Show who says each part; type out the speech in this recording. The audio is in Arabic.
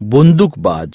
Speaker 1: বন্দুকবাজ